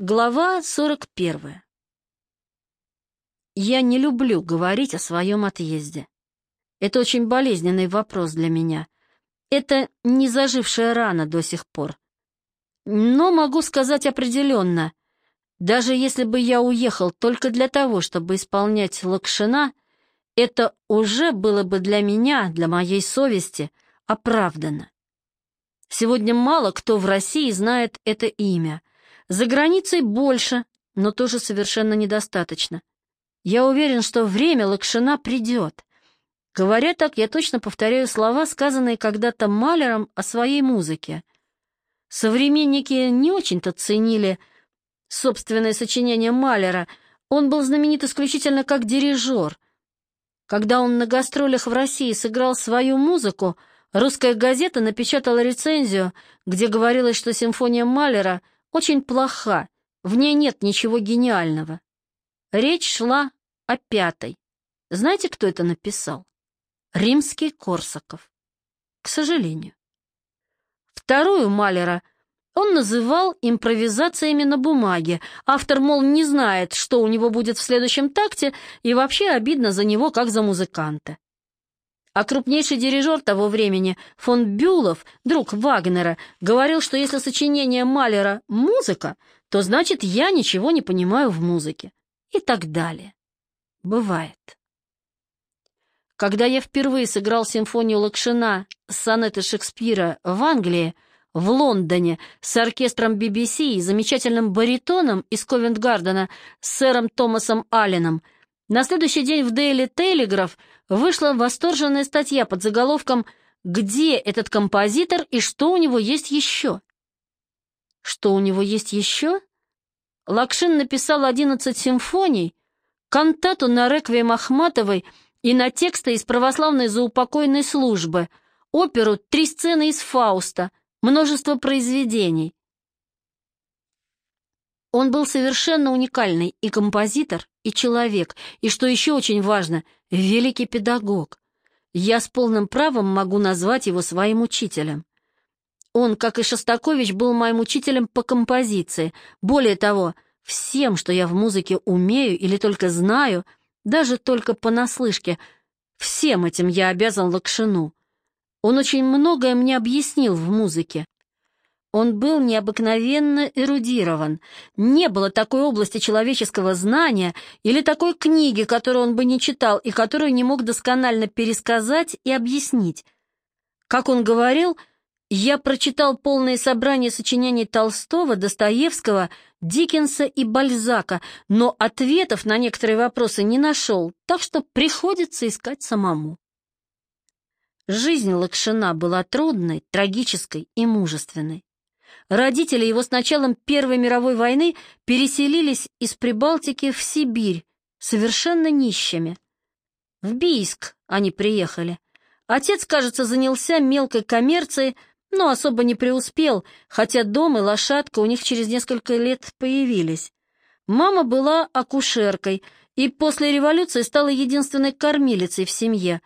Глава 41. Я не люблю говорить о своем отъезде. Это очень болезненный вопрос для меня. Это не зажившая рана до сих пор. Но могу сказать определенно, даже если бы я уехал только для того, чтобы исполнять Лакшина, это уже было бы для меня, для моей совести, оправдано. Сегодня мало кто в России знает это имя — за границей больше, но тоже совершенно недостаточно. Я уверен, что время Лакшина придет. Говоря так, я точно повторяю слова, сказанные когда-то Малером о своей музыке. Современники не очень-то ценили собственное сочинение Малера. Он был знаменит исключительно как дирижер. Когда он на гастролях в России сыграл свою музыку, русская газета напечатала рецензию, где говорилось, что симфония Малера — очень плоха, в ней нет ничего гениального. Речь шла о пятой. Знаете, кто это написал? Римский Корсаков. К сожалению. Вторую Малера он называл импровизациями на бумаге. Автор, мол, не знает, что у него будет в следующем такте, и вообще обидно за него, как за музыканта. А крупнейший дирижер того времени, фон Бюлов, друг Вагнера, говорил, что если сочинение Малера — музыка, то значит я ничего не понимаю в музыке. И так далее. Бывает. Когда я впервые сыграл симфонию Лакшина сонеты Шекспира в Англии, в Лондоне, с оркестром BBC и замечательным баритоном из Ковент-Гардена с сэром Томасом Алленом, на следующий день в Daily Telegraph вышла восторженная статья под заголовком «Где этот композитор и что у него есть еще?» Что у него есть еще? Лакшин написал 11 симфоний, кантату на реквием Ахматовой и на тексты из православной заупокойной службы, оперу «Три сцены из Фауста», множество произведений. Он был совершенно уникальный и композитор, и человек, и, что еще очень важно, великий педагог. Я с полным правом могу назвать его своим учителем. Он, как и Шостакович, был моим учителем по композиции. Более того, всем, что я в музыке умею или только знаю, даже только понаслышке, всем этим я обязан Лакшину. Он очень многое мне объяснил в музыке. Он был необыкновенно эрудирован. Не было такой области человеческого знания или такой книги, которую он бы не читал и которую не мог досконально пересказать и объяснить. Как он говорил, я прочитал полное собрание сочинений Толстого, Достоевского, Диккенса и Бальзака, но ответов на некоторые вопросы не нашел, так что приходится искать самому. Жизнь Лакшина была трудной, трагической и мужественной. Родители его с началом Первой мировой войны переселились из Прибалтики в Сибирь, совершенно нищими. В Бийск они приехали. Отец, кажется, занялся мелкой коммерцией, но особо не преуспел, хотя дом и лошадка у них через несколько лет появились. Мама была акушеркой и после революции стала единственной кормилицей в семье.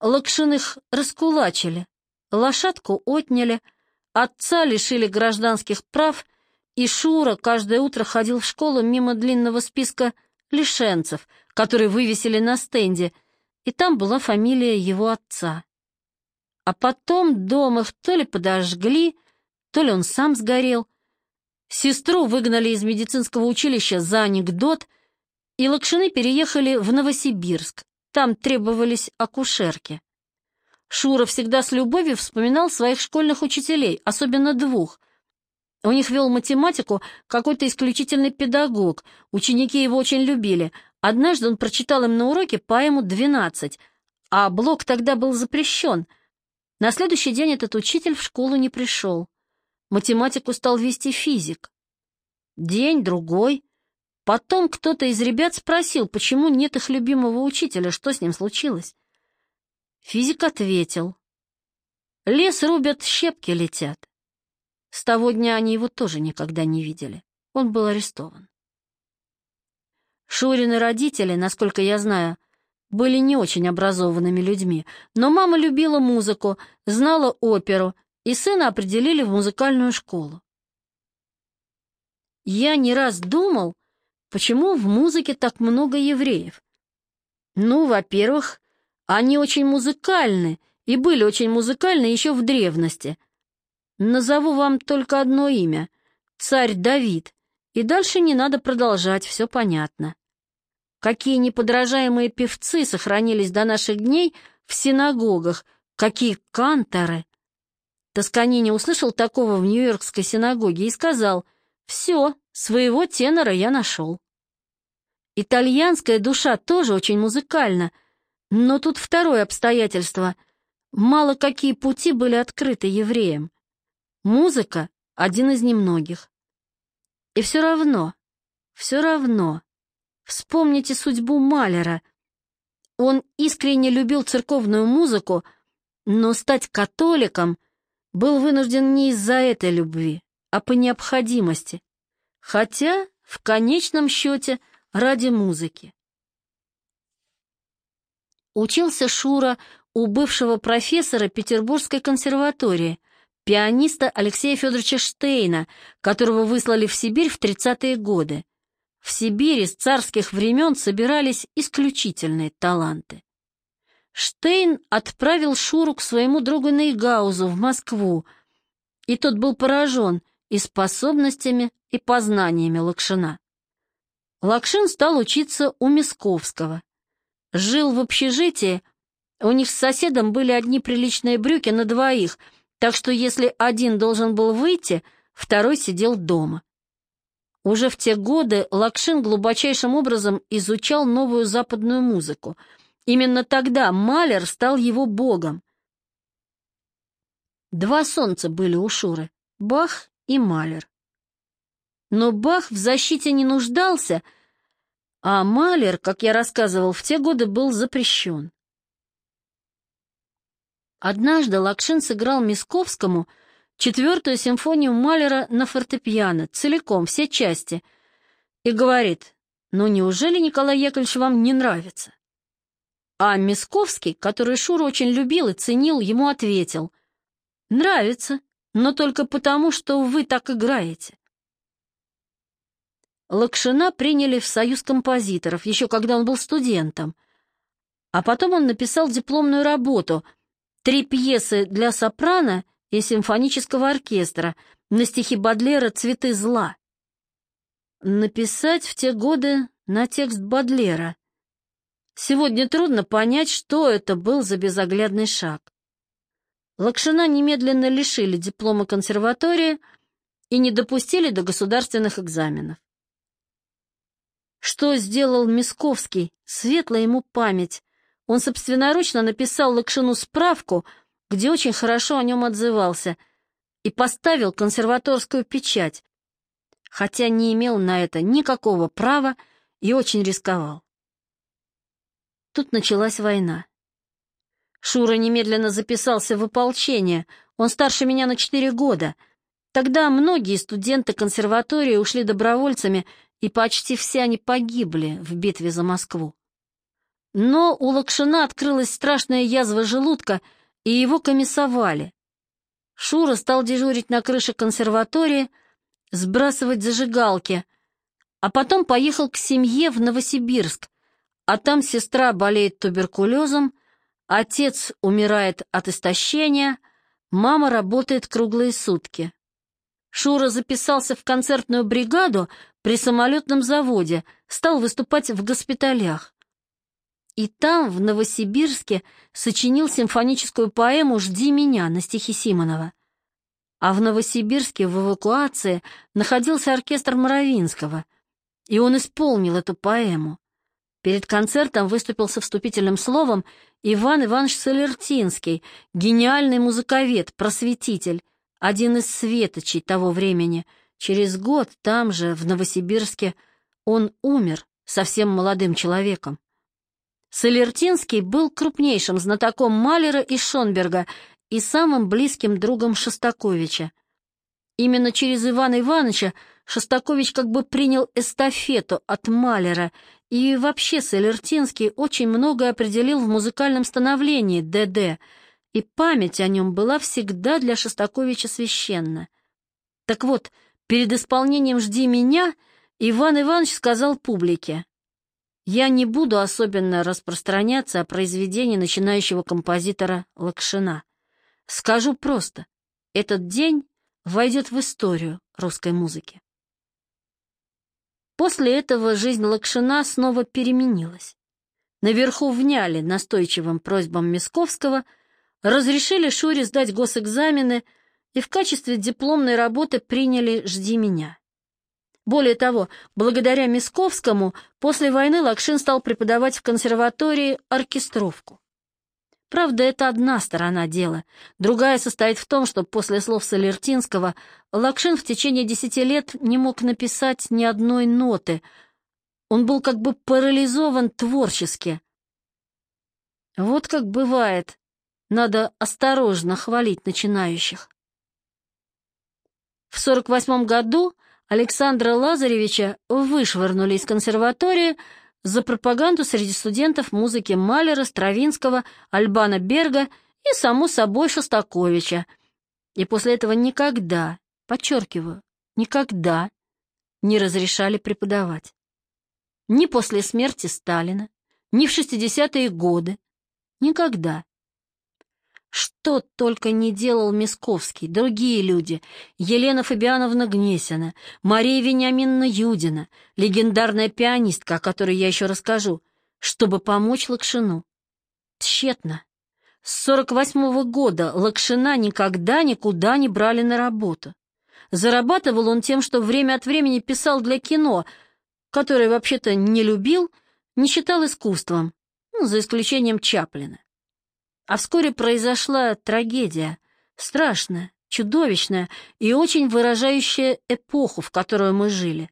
Лакшиных раскулачили, лошадку отняли — Отца лишили гражданских прав, и Шура каждое утро ходил в школу мимо длинного списка лишенцев, которые вывесили на стенде, и там была фамилия его отца. А потом дом их то ли подожгли, то ли он сам сгорел. Сестру выгнали из медицинского училища за анекдот, и Лакшины переехали в Новосибирск. Там требовались акушерки. Шура всегда с любовью вспоминал своих школьных учителей, особенно двух. У них вел математику какой-то исключительный педагог, ученики его очень любили. Однажды он прочитал им на уроке поэму «Двенадцать», а блок тогда был запрещен. На следующий день этот учитель в школу не пришел. Математику стал вести физик. День, другой. Потом кто-то из ребят спросил, почему нет их любимого учителя, что с ним случилось. Физик ответил. Лес рубят, щепки летят. С того дня они его тоже никогда не видели. Он был арестован. Шурины родители, насколько я знаю, были не очень образованными людьми, но мама любила музыку, знала оперу, и сына определили в музыкальную школу. я не раз думал, почему в музыке так много евреев. Ну, во-первых, они очень музыкальны и были очень музыкальны еще в древности. Назову вам только одно имя — царь Давид, и дальше не надо продолжать, все понятно. Какие неподражаемые певцы сохранились до наших дней в синагогах, какие канторы. Тосканини услышал такого в Нью-Йоркской синагоге и сказал, «Все, своего тенора я нашел». Итальянская душа тоже очень музыкальна, но тут второе обстоятельство. Мало какие пути были открыты евреям. Музыка — один из немногих. И все равно, все равно, вспомните судьбу Малера. Он искренне любил церковную музыку, но стать католиком был вынужден не из-за этой любви, а по необходимости, хотя, в конечном счете, — ради музыки. Учился Шура у бывшего профессора Петербургской консерватории, пианиста Алексея Федоровича Штейна, которого выслали в Сибирь в 30-е годы. В Сибири с царских времен собирались исключительные таланты. Штейн отправил Шуру к своему другу Нейгаузу в Москву, и тот был поражен и способностями, и познаниями Лакшина. Лакшин стал учиться у Мисковского. Жил в общежитии, у них с соседом были одни приличные брюки на двоих, так что если один должен был выйти, второй сидел дома. Уже в те годы Лакшин глубочайшим образом изучал новую западную музыку. Именно тогда Малер стал его богом. Два солнца были у Шуры — Бах и Малер. Но Бах в защите не нуждался, а Малер, как я рассказывал, в те годы был запрещен. Однажды Лакшин сыграл Мисковскому четвертую симфонию Малера на фортепиано, целиком, все части, и говорит, «Ну неужели, Николай Яковлевич, вам не нравится?» А Мисковский, который Шура очень любил и ценил, ему ответил, «Нравится, но только потому, что вы так играете. Лакшина приняли в союз композиторов, еще когда он был студентом. А потом он написал дипломную работу «Три пьесы для сопрано и симфонического оркестра» на стихи Бадлера «Цветы зла». Написать в те годы на текст Бадлера. Сегодня трудно понять, что это был за безоглядный шаг. Лакшина немедленно лишили диплома консерватории и не допустили до государственных экзаменов. Что сделал Мисковский? Светла ему память. Он собственноручно написал Лакшину справку, где очень хорошо о нем отзывался, и поставил консерваторскую печать, хотя не имел на это никакого права и очень рисковал. Тут началась война. Шура немедленно записался в ополчение, он старше меня на четыре года. Тогда многие студенты консерватории ушли добровольцами и почти все они погибли в битве за Москву. Но у Лакшина открылась страшная язва желудка, и его комиссовали. Шура стал дежурить на крыше консерватории, сбрасывать зажигалки, а потом поехал к семье в Новосибирск, а там сестра болеет туберкулезом, отец умирает от истощения, мама работает круглые сутки. Шура записался в концертную бригаду при самолетном заводе, стал выступать в госпиталях. И там, в Новосибирске, сочинил симфоническую поэму «Жди меня» на стихи Симонова. А в Новосибирске в эвакуации находился оркестр Моровинского, и он исполнил эту поэму. Перед концертом выступил со вступительным словом Иван Иванович Солертинский, гениальный музыковед, просветитель, один из светочей того времени. Через год там же, в Новосибирске, он умер совсем молодым человеком. Солертинский был крупнейшим знатоком Малера и Шонберга и самым близким другом Шостаковича. Именно через Ивана Ивановича Шостакович как бы принял эстафету от Малера, и вообще Солертинский очень многое определил в музыкальном становлении ДД — и память о нем была всегда для Шостаковича священна. Так вот, Перед исполнением «Жди меня» Иван Иванович сказал публике, «Я не буду особенно распространяться о произведении начинающего композитора Лакшина. Скажу просто, этот день войдет в историю русской музыки». После этого жизнь Лакшина снова переменилась. Наверху вняли настойчивым просьбам Мисковского, разрешили Шуре сдать госэкзамены и в качестве дипломной работы приняли «Жди меня». Более того, благодаря Мисковскому после войны Лакшин стал преподавать в консерватории оркестровку. Правда, это одна сторона дела. Другая состоит в том, что после слов Солертинского Лакшин в течение десяти лет не мог написать ни одной ноты. Он был как бы парализован творчески. Вот как бывает, надо осторожно хвалить начинающих. В 48 году Александра Лазаревича вышвырнули из консерватории за пропаганду среди студентов музыки Малера, Стравинского, Альбана Берга и, само собой, Шостаковича. И после этого никогда, подчеркиваю, никогда не разрешали преподавать. Ни после смерти Сталина, ни в 60-е годы. Никогда. Что только не делал Мисковский, другие люди, Елена Фабиановна Гнесина, Мария Вениаминовна Юдина, легендарная пианистка, о которой я еще расскажу, чтобы помочь Лакшину. Тщетно. С 48-го года Лакшина никогда никуда не брали на работу. Зарабатывал он тем, что время от времени писал для кино, которое вообще-то не любил, не считал искусством, ну, за исключением Чаплина. А вскоре произошла трагедия, страшная, чудовищная и очень выражающая эпоху, в которую мы жили.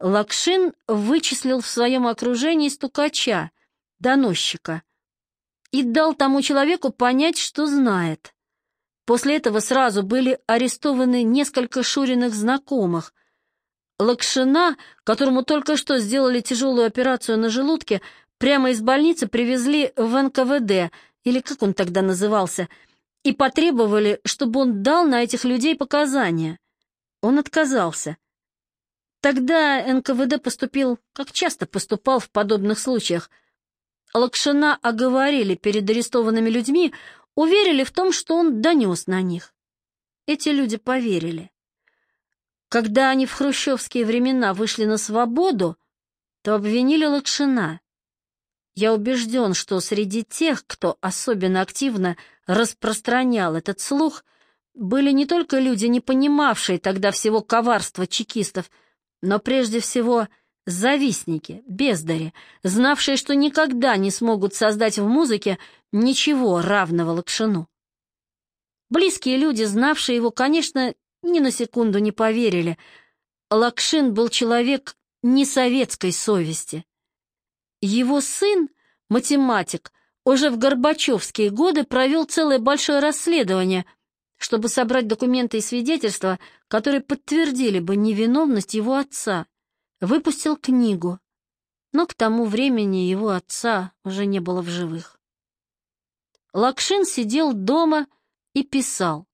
Лакшин вычислил в своем окружении стукача, доносчика, и дал тому человеку понять, что знает. После этого сразу были арестованы несколько Шуриных знакомых. Лакшина, которому только что сделали тяжелую операцию на желудке, прямо из больницы привезли в НКВД или как он тогда назывался, и потребовали, чтобы он дал на этих людей показания. Он отказался. Тогда НКВД поступил, как часто поступал в подобных случаях. Лакшина оговорили перед арестованными людьми, уверили в том, что он донес на них. Эти люди поверили. Когда они в хрущевские времена вышли на свободу, то обвинили Лакшина. Я убежден, что среди тех, кто особенно активно распространял этот слух, были не только люди, не понимавшие тогда всего коварства чекистов, но прежде всего завистники, бездари, знавшие, что никогда не смогут создать в музыке ничего равного Лакшину. Близкие люди, знавшие его, конечно, ни на секунду не поверили. Лакшин был человек не советской совести. Его сын, математик, уже в Горбачевские годы провел целое большое расследование, чтобы собрать документы и свидетельства, которые подтвердили бы невиновность его отца. Выпустил книгу, но к тому времени его отца уже не было в живых. Лакшин сидел дома и писал.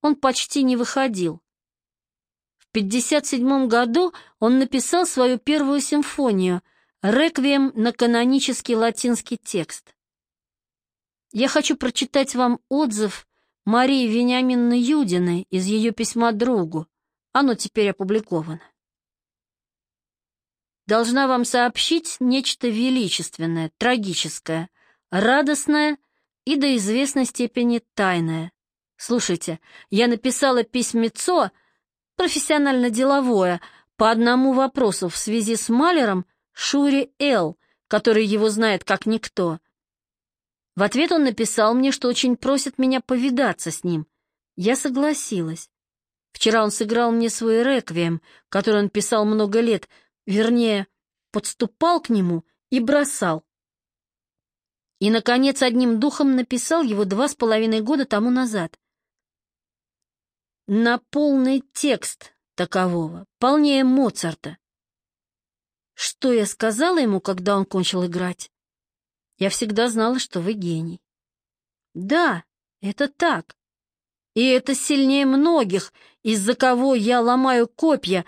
Он почти не выходил. В 57 году он написал свою первую симфонию — Реквием на канонический латинский текст. Я хочу прочитать вам отзыв Марии Вениаминны Юдиной из ее письма другу. Оно теперь опубликовано. Должна вам сообщить нечто величественное, трагическое, радостное и до известной степени тайное. Слушайте, я написала письмецо, профессионально-деловое, по одному вопросу в связи с Малером Шури Эл, который его знает как никто. В ответ он написал мне, что очень просит меня повидаться с ним. Я согласилась. Вчера он сыграл мне свой реквием, который он писал много лет, вернее, подступал к нему и бросал. И, наконец, одним духом написал его два с половиной года тому назад. На полный текст такового, полнее Моцарта. Что я сказала ему, когда он кончил играть? Я всегда знала, что вы гений. Да, это так. И это сильнее многих, из-за кого я ломаю копья,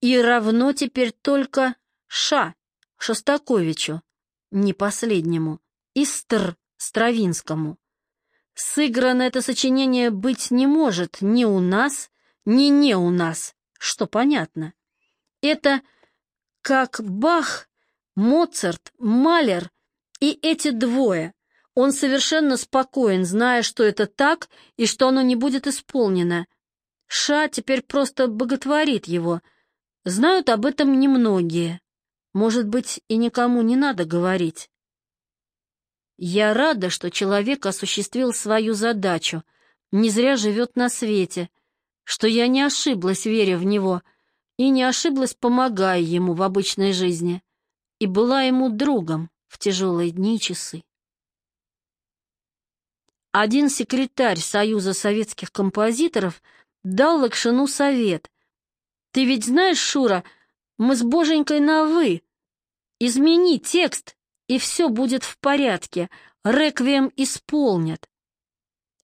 и равно теперь только Ша Шостаковичу, не последнему, и Стр Стравинскому. Сыграно это сочинение быть не может ни у нас, ни не у нас, что понятно. Это как Бах, Моцарт, Малер и эти двое. Он совершенно спокоен, зная, что это так и что оно не будет исполнено. Ша теперь просто боготворит его. Знают об этом немногие. Может быть, и никому не надо говорить. Я рада, что человек осуществил свою задачу, не зря живет на свете, что я не ошиблась, веря в него, и не ошиблась, помогая ему в обычной жизни, и была ему другом в тяжелые дни и часы. Один секретарь Союза советских композиторов дал Лакшину совет. «Ты ведь знаешь, Шура, мы с Боженькой на «вы». Измени текст, и все будет в порядке. Реквием исполнят.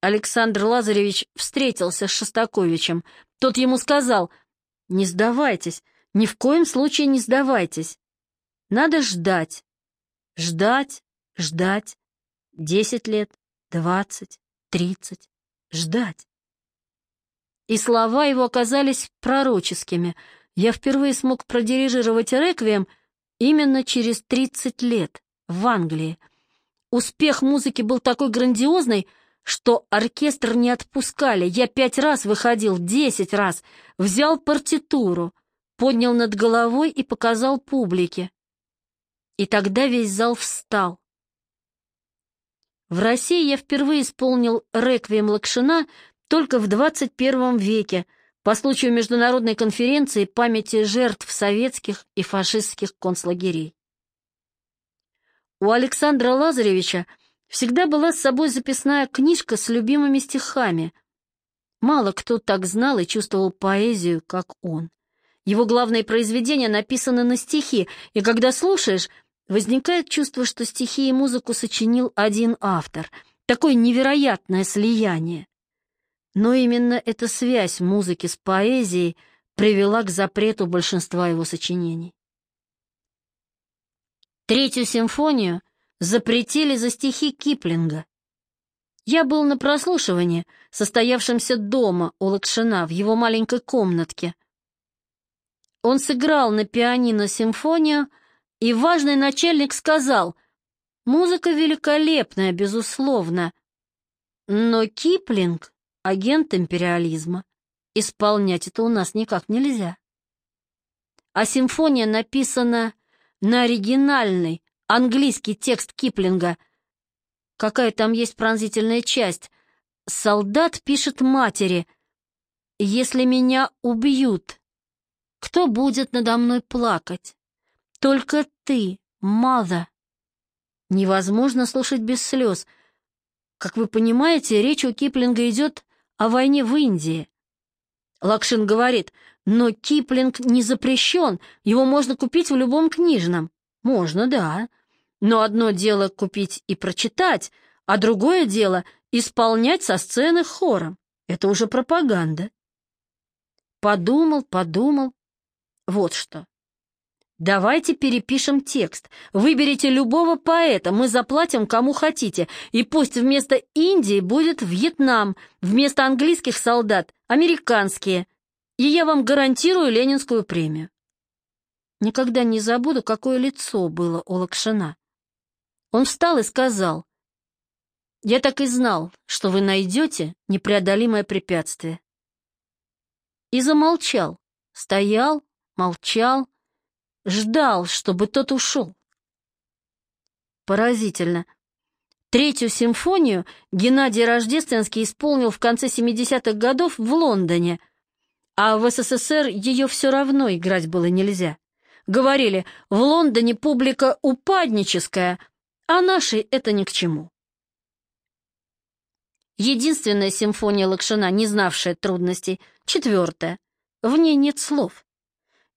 Александр Лазаревич встретился с Шостаковичем. Тот ему сказал, «Не сдавайтесь, ни в коем случае не сдавайтесь. Надо ждать, ждать, ждать. Десять лет, двадцать, тридцать. Ждать». И слова его оказались пророческими. Я впервые смог продирижировать реквием именно через тридцать лет в Англии. Успех музыки был такой грандиозный, что оркестр не отпускали. Я пять раз выходил, десять раз, взял партитуру, поднял над головой и показал публике. И тогда весь зал встал. В России я впервые исполнил реквием Лакшина только в 21 веке по случаю Международной конференции памяти жертв советских и фашистских концлагерей. У Александра Лазаревича всегда была с собой записная книжка с любимыми стихами. Мало кто так знал и чувствовал поэзию, как он. Его главные произведения написаны на стихи, и когда слушаешь, возникает чувство, что стихи и музыку сочинил один автор. Такое невероятное слияние. Но именно эта связь музыки с поэзией привела к запрету большинства его сочинений. Третью симфонию запретили за стихи Киплинга. Я был на прослушивании, состоявшемся дома у Лакшина в его маленькой комнатке. Он сыграл на пианино симфонию, и важный начальник сказал, «Музыка великолепная, безусловно, но Киплинг — агент империализма. Исполнять это у нас никак нельзя». А симфония написана на оригинальный английский текст Киплинга. Какая там есть пронзительная часть. Солдат пишет матери, «Если меня убьют, кто будет надо мной плакать? Только ты, мада». Невозможно слушать без слез. Как вы понимаете, речь у Киплинга идет о войне в Индии. Лакшин говорит, но Киплинг не запрещен, его можно купить в любом книжном. Можно, да. Но одно дело купить и прочитать, а другое дело исполнять со сцены хором. Это уже пропаганда. Подумал, подумал. Вот что. Давайте перепишем текст. Выберите любого поэта, мы заплатим кому хотите, и пусть вместо Индии будет Вьетнам, вместо английских солдат — американские, и я вам гарантирую Ленинскую премию. Никогда не забуду, какое лицо было у Лакшина. Он встал и сказал, «Я так и знал, что вы найдете непреодолимое препятствие». И замолчал, стоял, молчал, ждал, чтобы тот ушел. Поразительно. Третью симфонию Геннадий Рождественский исполнил в конце 70-х годов в Лондоне, а в СССР ее все равно играть было нельзя. Говорили, в Лондоне публика упадническая, а нашей это ни к чему. Единственная симфония Лакшина, не знавшая трудностей, четвертая. В ней нет слов.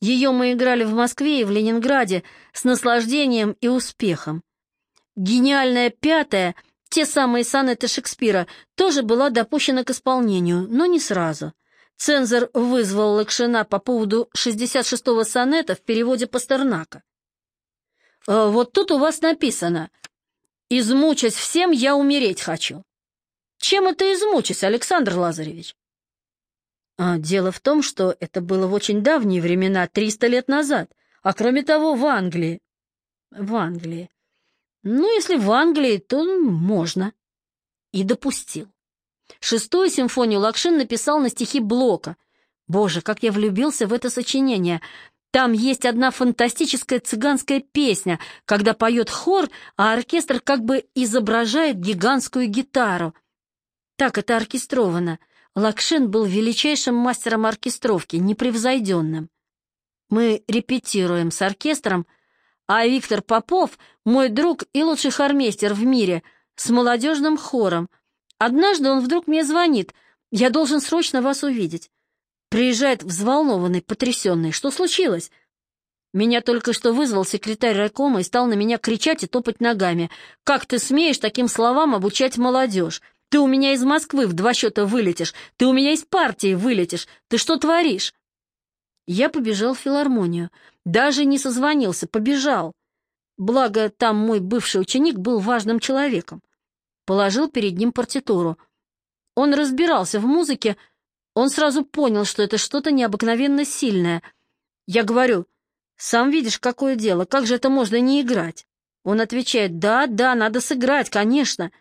Ее мы играли в Москве и в Ленинграде с наслаждением и успехом. Гениальная пятая те самые сонеты Шекспира, тоже была допущена к исполнению, но не сразу. Цензор вызвал Лакшина по поводу 66-го сонета в переводе Пастернака. «Э, «Вот тут у вас написано «Измучать всем я умереть хочу». Чем это измучить, Александр Лазаревич?» а, «Дело в том, что это было в очень давние времена, 300 лет назад, а кроме того в Англии». «В Англии. Ну, если в Англии, то можно». И допустил. Шестую симфонию Лакшин написал на стихи Блока. Боже, как я влюбился в это сочинение. Там есть одна фантастическая цыганская песня, когда поет хор, а оркестр как бы изображает гигантскую гитару. Так это оркестровано. Лакшин был величайшим мастером оркестровки, непревзойденным. Мы репетируем с оркестром, а Виктор Попов, мой друг и лучший хормейстер в мире, с молодежным хором — Однажды он вдруг мне звонит. Я должен срочно вас увидеть. Приезжает взволнованный, потрясенный. Что случилось? Меня только что вызвал секретарь райкома и стал на меня кричать и топать ногами. «Как ты смеешь таким словам обучать молодежь? Ты у меня из Москвы в два счета вылетишь, ты у меня из партии вылетишь. Ты что творишь?» Я побежал в филармонию. Даже не созвонился, побежал. Благо, там мой бывший ученик был важным человеком положил перед ним партитуру. Он разбирался в музыке, он сразу понял, что это что-то необыкновенно сильное. Я говорю, «Сам видишь, какое дело, как же это можно не играть?» Он отвечает, «Да, да, надо сыграть, конечно».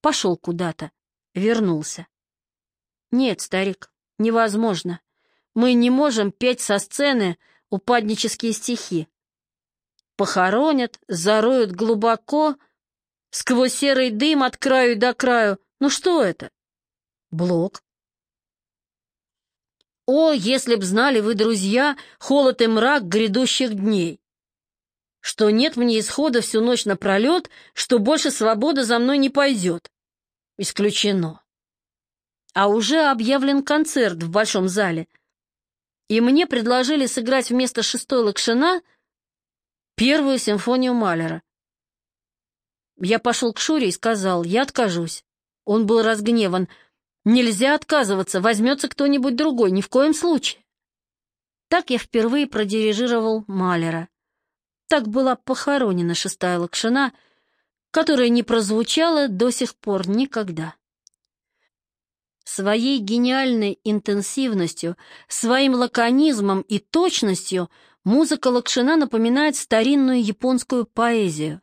Пошел куда-то, вернулся. «Нет, старик, невозможно. Мы не можем петь со сцены упаднические стихи. Похоронят, зароют глубоко, Сквозь серый дым от краю до краю. Ну что это? Блок. О, если б знали вы, друзья, холод и мрак грядущих дней! Что нет мне исхода всю ночь напролет, что больше свобода за мной не пойдет. Исключено. А уже объявлен концерт в большом зале, и мне предложили сыграть вместо шестой Лакшина первую симфонию Малера. Я пошел к Шуре и сказал, я откажусь. Он был разгневан. Нельзя отказываться, возьмется кто-нибудь другой, ни в коем случае. Так я впервые продирижировал Малера. Так была похоронена шестая лакшина, которая не прозвучала до сих пор никогда. Своей гениальной интенсивностью, своим лаконизмом и точностью музыка Лакшина напоминает старинную японскую поэзию.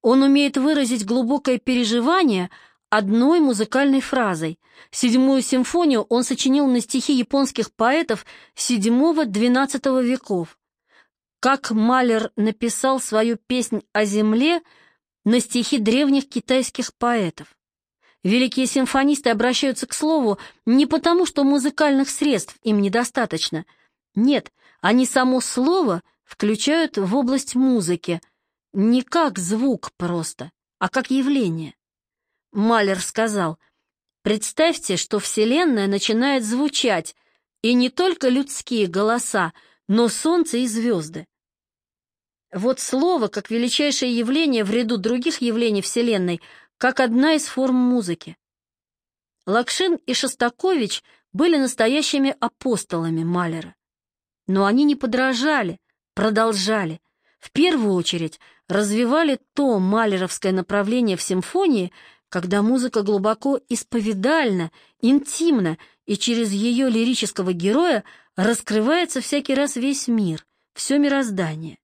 Он умеет выразить глубокое переживание одной музыкальной фразой. Седьмую симфонию он сочинил на стихи японских поэтов VII-XII веков. Как Малер написал свою песнь о земле на стихи древних китайских поэтов. Великие симфонисты обращаются к слову не потому, что музыкальных средств им недостаточно. Нет, они само слово включают в область музыки – не как звук просто, а как явление. Малер сказал, представьте, что Вселенная начинает звучать, и не только людские голоса, но солнце и звезды. Вот слово, как величайшее явление в ряду других явлений Вселенной, как одна из форм музыки. Лакшин и Шостакович были настоящими апостолами Малера. Но они не подражали, продолжали. В первую очередь развивали то малеровское направление в симфонии, когда музыка глубоко исповедальна, интимна, и через ее лирического героя раскрывается всякий раз весь мир, все мироздание.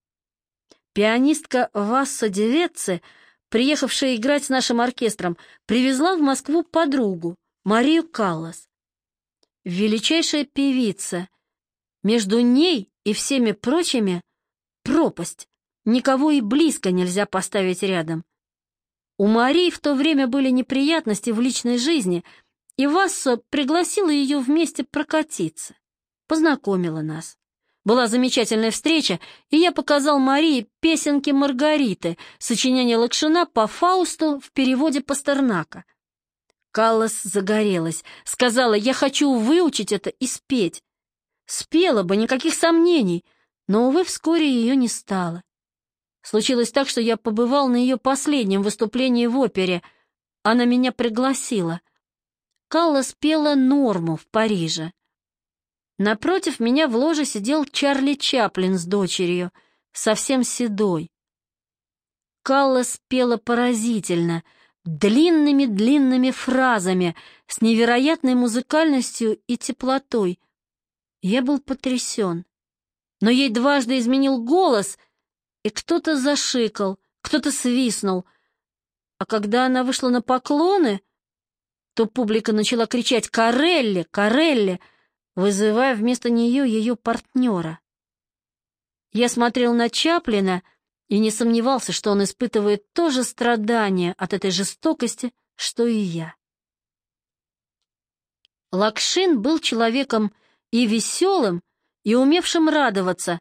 Пианистка Васса Девецци, приехавшая играть с нашим оркестром, привезла в Москву подругу, Марию Каллас. Величайшая певица. Между ней и всеми прочими пропасть. Никого и близко нельзя поставить рядом. У Марии в то время были неприятности в личной жизни, и Вассо пригласила ее вместе прокатиться. Познакомила нас. Была замечательная встреча, и я показал Марии песенки Маргариты, сочинение Лакшина по Фаусту в переводе Пастернака. Каллас загорелась, сказала, я хочу выучить это и спеть. Спела бы, никаких сомнений, но, увы, вскоре ее не стало. Случилось так, что я побывал на ее последнем выступлении в опере, она меня пригласила. Калла спела «Норму» в Париже. Напротив меня в ложе сидел Чарли Чаплин с дочерью, совсем седой. Калла спела поразительно, длинными-длинными фразами, с невероятной музыкальностью и теплотой. Я был потрясен. Но ей дважды изменил голос, и кто-то зашикал, кто-то свистнул. А когда она вышла на поклоны, то публика начала кричать «Карелли! Карелли!», вызывая вместо нее ее партнера. Я смотрел на Чаплина и не сомневался, что он испытывает то же страдание от этой жестокости, что и я. Лакшин был человеком и веселым, и умевшим радоваться,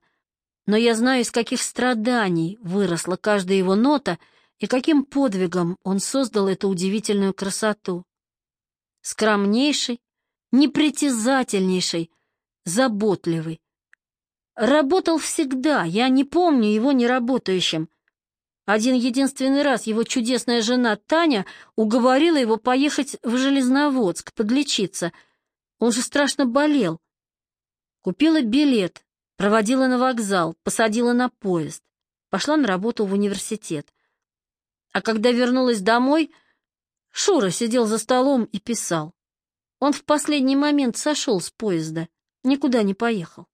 но я знаю, из каких страданий выросла каждая его нота и каким подвигом он создал эту удивительную красоту. Скромнейший, непритязательнейший, заботливый. Работал всегда, я не помню его неработающим. Один единственный раз его чудесная жена Таня уговорила его поехать в Железноводск подлечиться. Он же страшно болел. Купила билет, проводила на вокзал, посадила на поезд. Пошла на работу в университет. А когда вернулась домой, Шура сидел за столом и писал. Он в последний момент сошел с поезда, никуда не поехал.